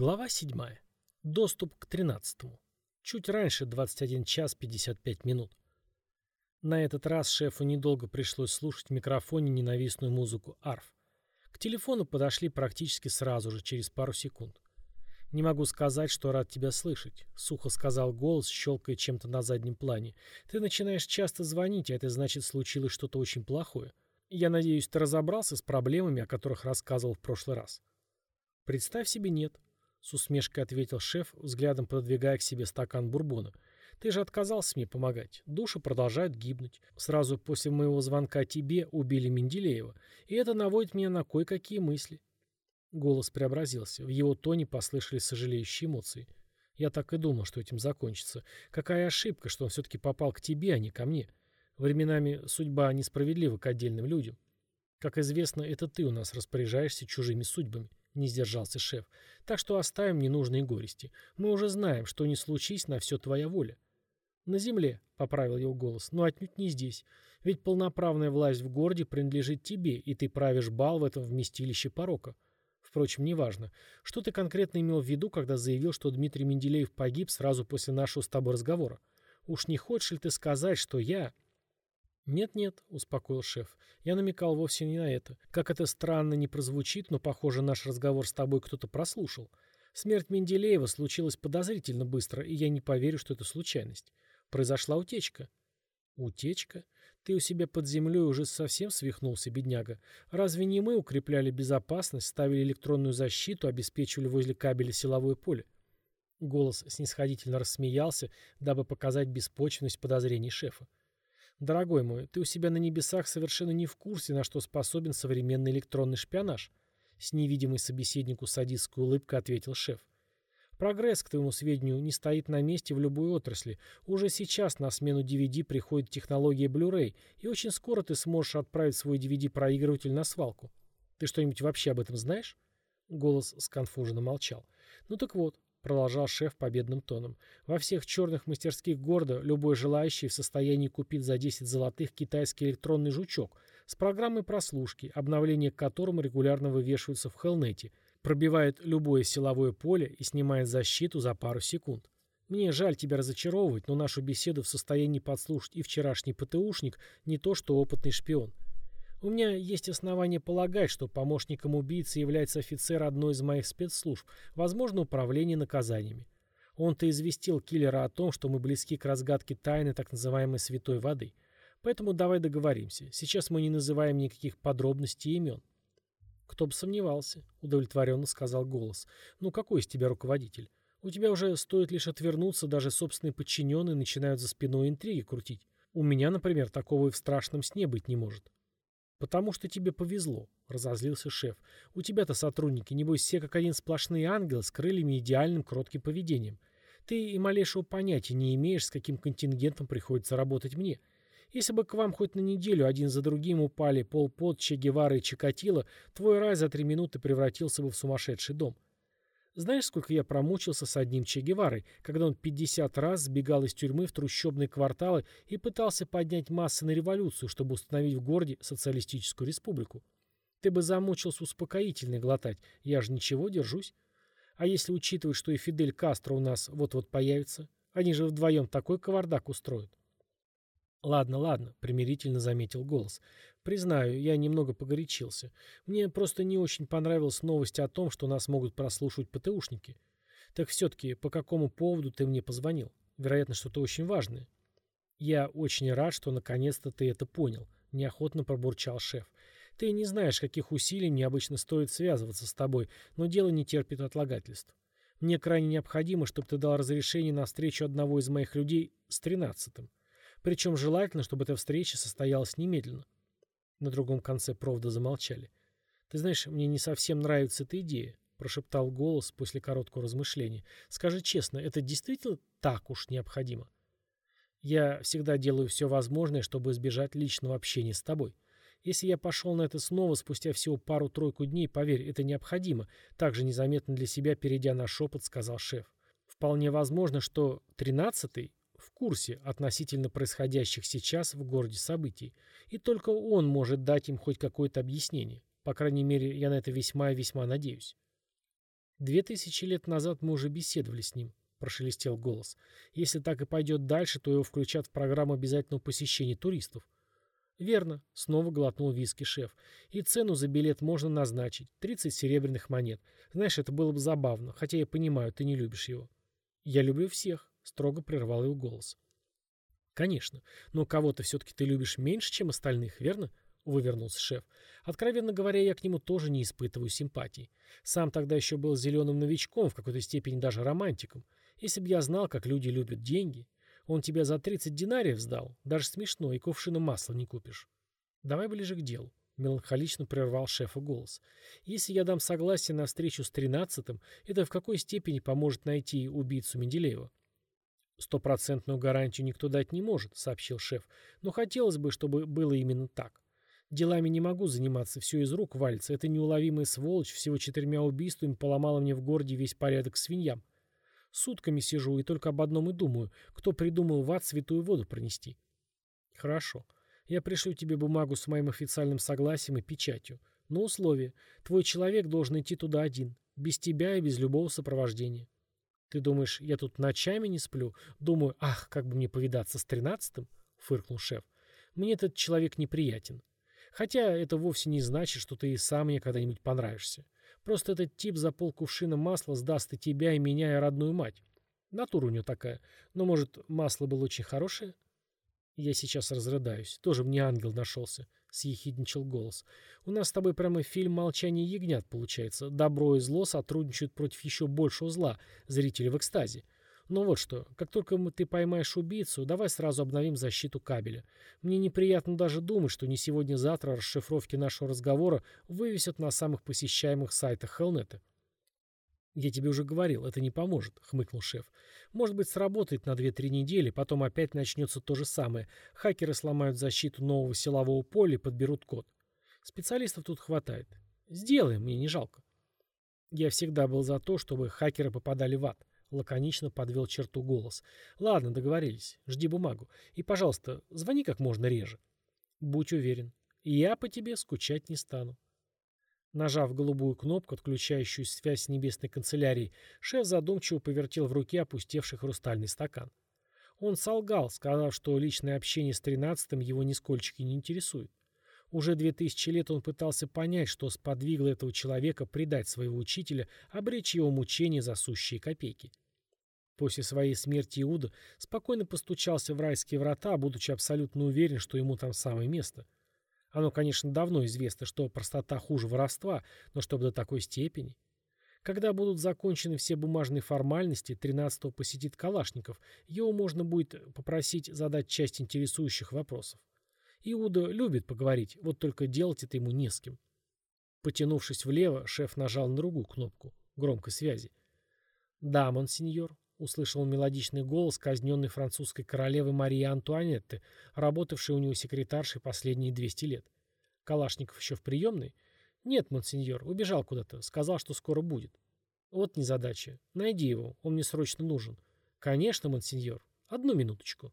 Глава 7. Доступ к 13. Чуть раньше 21 час 55 минут. На этот раз шефу недолго пришлось слушать в микрофоне ненавистную музыку арф. К телефону подошли практически сразу же, через пару секунд. «Не могу сказать, что рад тебя слышать», — сухо сказал голос, щелкая чем-то на заднем плане. «Ты начинаешь часто звонить, а это значит, случилось что-то очень плохое. Я надеюсь, ты разобрался с проблемами, о которых рассказывал в прошлый раз». «Представь себе, нет», с усмешкой ответил шеф, взглядом подвигая к себе стакан бурбона. «Ты же отказался мне помогать. Души продолжают гибнуть. Сразу после моего звонка тебе убили Менделеева, и это наводит меня на кое-какие мысли». Голос преобразился. В его тоне послышались сожалеющие эмоции. «Я так и думал, что этим закончится. Какая ошибка, что он все-таки попал к тебе, а не ко мне. Временами судьба несправедлива к отдельным людям. Как известно, это ты у нас распоряжаешься чужими судьбами не сдержался шеф. «Так что оставим ненужные горести. Мы уже знаем, что не случись, на все твоя воля». «На земле», — поправил его голос, — «но отнюдь не здесь. Ведь полноправная власть в городе принадлежит тебе, и ты правишь бал в этом вместилище порока. Впрочем, неважно. Что ты конкретно имел в виду, когда заявил, что Дмитрий Менделеев погиб сразу после нашего с тобой разговора? Уж не хочешь ли ты сказать, что я...» «Нет-нет», — успокоил шеф, — «я намекал вовсе не на это. Как это странно не прозвучит, но, похоже, наш разговор с тобой кто-то прослушал. Смерть Менделеева случилась подозрительно быстро, и я не поверю, что это случайность. Произошла утечка». «Утечка? Ты у себя под землей уже совсем свихнулся, бедняга. Разве не мы укрепляли безопасность, ставили электронную защиту, обеспечивали возле кабеля силовое поле?» Голос снисходительно рассмеялся, дабы показать беспочвенность подозрений шефа. «Дорогой мой, ты у себя на небесах совершенно не в курсе, на что способен современный электронный шпионаж», с невидимой собеседнику садистской улыбкой ответил шеф. Прогресс, к твоему сведению, не стоит на месте в любой отрасли. Уже сейчас на смену DVD приходит технология Blu-ray, и очень скоро ты сможешь отправить свой DVD-проигрыватель на свалку. Ты что-нибудь вообще об этом знаешь?» Голос сконфуженно молчал. «Ну так вот, продолжал шеф победным тоном. Во всех черных мастерских города любой желающий в состоянии купить за 10 золотых китайский электронный жучок с программой прослушки, обновления к которому регулярно вывешиваются в Хелнете, пробивает любое силовое поле и снимает защиту за пару секунд. Мне жаль тебя разочаровывать, но нашу беседу в состоянии подслушать и вчерашний ПТУшник, не то что опытный шпион. У меня есть основания полагать, что помощником убийцы является офицер одной из моих спецслужб, возможно, управление наказаниями. Он-то известил киллера о том, что мы близки к разгадке тайны так называемой «святой воды». Поэтому давай договоримся. Сейчас мы не называем никаких подробностей и имен. «Кто бы сомневался», — удовлетворенно сказал голос. «Ну какой из тебя руководитель? У тебя уже стоит лишь отвернуться, даже собственные подчиненные начинают за спиной интриги крутить. У меня, например, такого и в страшном сне быть не может». «Потому что тебе повезло», — разозлился шеф. «У тебя-то сотрудники, небось, все как один сплошные ангелы с крыльями и идеальным кротким поведением. Ты и малейшего понятия не имеешь, с каким контингентом приходится работать мне. Если бы к вам хоть на неделю один за другим упали Пол Пот, Че Гевара и Чикатило, твой рай за три минуты превратился бы в сумасшедший дом. Знаешь, сколько я промучился с одним Че Геварой, когда он 50 раз сбегал из тюрьмы в трущобные кварталы и пытался поднять массы на революцию, чтобы установить в городе социалистическую республику? Ты бы замучился успокоительный глотать, я же ничего, держусь. А если учитывать, что и Фидель Кастро у нас вот-вот появится? Они же вдвоем такой кавардак устроят. «Ладно, ладно», — примирительно заметил голос. «Признаю, я немного погорячился. Мне просто не очень понравилась новость о том, что нас могут прослушивать ПТУшники. Так все-таки, по какому поводу ты мне позвонил? Вероятно, что-то очень важное». «Я очень рад, что наконец-то ты это понял», — неохотно пробурчал шеф. «Ты не знаешь, каких усилий мне обычно стоит связываться с тобой, но дело не терпит отлагательств. Мне крайне необходимо, чтобы ты дал разрешение на встречу одного из моих людей с тринадцатым. Причем желательно, чтобы эта встреча состоялась немедленно. На другом конце провода замолчали. «Ты знаешь, мне не совсем нравится эта идея», — прошептал голос после короткого размышления. «Скажи честно, это действительно так уж необходимо?» «Я всегда делаю все возможное, чтобы избежать личного общения с тобой. Если я пошел на это снова спустя всего пару-тройку дней, поверь, это необходимо», также незаметно для себя, перейдя на шепот, сказал шеф. «Вполне возможно, что тринадцатый в курсе относительно происходящих сейчас в городе событий, и только он может дать им хоть какое-то объяснение. По крайней мере, я на это весьма и весьма надеюсь. Две тысячи лет назад мы уже беседовали с ним, прошелестел голос. Если так и пойдет дальше, то его включат в программу обязательного посещения туристов. «Верно», — снова глотнул виски шеф. «И цену за билет можно назначить. 30 серебряных монет. Знаешь, это было бы забавно, хотя я понимаю, ты не любишь его». «Я люблю всех», — строго прервал его голос. «Конечно, но кого-то все-таки ты любишь меньше, чем остальных, верно?» — вывернулся шеф. «Откровенно говоря, я к нему тоже не испытываю симпатий. Сам тогда еще был зеленым новичком, в какой-то степени даже романтиком. Если бы я знал, как люди любят деньги, он тебя за 30 динариев сдал. Даже смешно, и кувшина масла не купишь. Давай ближе к делу. Меланхолично прервал шефа голос. Если я дам согласие на встречу с тринадцатым, это в какой степени поможет найти убийцу Менделеева? «Стопроцентную гарантию никто дать не может», — сообщил шеф. «Но хотелось бы, чтобы было именно так. Делами не могу заниматься, все из рук валится. Это неуловимая сволочь всего четырьмя убийствами поломала мне в городе весь порядок свиньям. Сутками сижу и только об одном и думаю, кто придумал в ад святую воду пронести. Хорошо. Я пришлю тебе бумагу с моим официальным согласием и печатью. Но условие. Твой человек должен идти туда один. Без тебя и без любого сопровождения. Ты думаешь, я тут ночами не сплю? Думаю, ах, как бы мне повидаться с тринадцатым? Фыркнул шеф. Мне этот человек неприятен. Хотя это вовсе не значит, что ты и сам мне когда-нибудь понравишься. Просто этот тип за полкувшина масла сдаст и тебя, и меня, и родную мать. Натура у него такая. Но, может, масло было очень хорошее? Я сейчас разрыдаюсь. Тоже мне ангел нашелся. Съехидничал голос. У нас с тобой прямо фильм «Молчание ягнят» получается. Добро и зло сотрудничают против еще большего зла. Зрители в экстазе. Но вот что, как только ты поймаешь убийцу, давай сразу обновим защиту кабеля. Мне неприятно даже думать, что не сегодня-завтра расшифровки нашего разговора вывесят на самых посещаемых сайтах Хелнета. «Я тебе уже говорил, это не поможет», — хмыкнул шеф. «Может быть, сработает на 2-3 недели, потом опять начнется то же самое. Хакеры сломают защиту нового силового поля и подберут код. Специалистов тут хватает. Сделаем, мне не жалко». Я всегда был за то, чтобы хакеры попадали в ад. Лаконично подвел черту голос. «Ладно, договорились. Жди бумагу. И, пожалуйста, звони как можно реже. Будь уверен, я по тебе скучать не стану». Нажав голубую кнопку, отключающую связь с небесной канцелярией, шеф задумчиво повертел в руке опустевший хрустальный стакан. Он солгал, сказав, что личное общение с тринадцатым его нисколько не интересует. Уже две тысячи лет он пытался понять, что сподвигло этого человека предать своего учителя, обречь его мучения за сущие копейки. После своей смерти Иуда спокойно постучался в райские врата, будучи абсолютно уверен, что ему там самое место. Оно, конечно, давно известно, что простота хуже воровства, но чтобы до такой степени. Когда будут закончены все бумажные формальности, 13-го посетит Калашников, его можно будет попросить задать часть интересующих вопросов. Иуда любит поговорить, вот только делать это ему не с кем. Потянувшись влево, шеф нажал на другую кнопку громкой связи. «Да, монсеньор», — услышал мелодичный голос казненной французской королевы Марии Антуанетты, работавшей у него секретаршей последние 200 лет. «Калашников еще в приемной?» «Нет, монсеньор, убежал куда-то, сказал, что скоро будет». «Вот незадача. Найди его, он мне срочно нужен». «Конечно, монсеньор. Одну минуточку».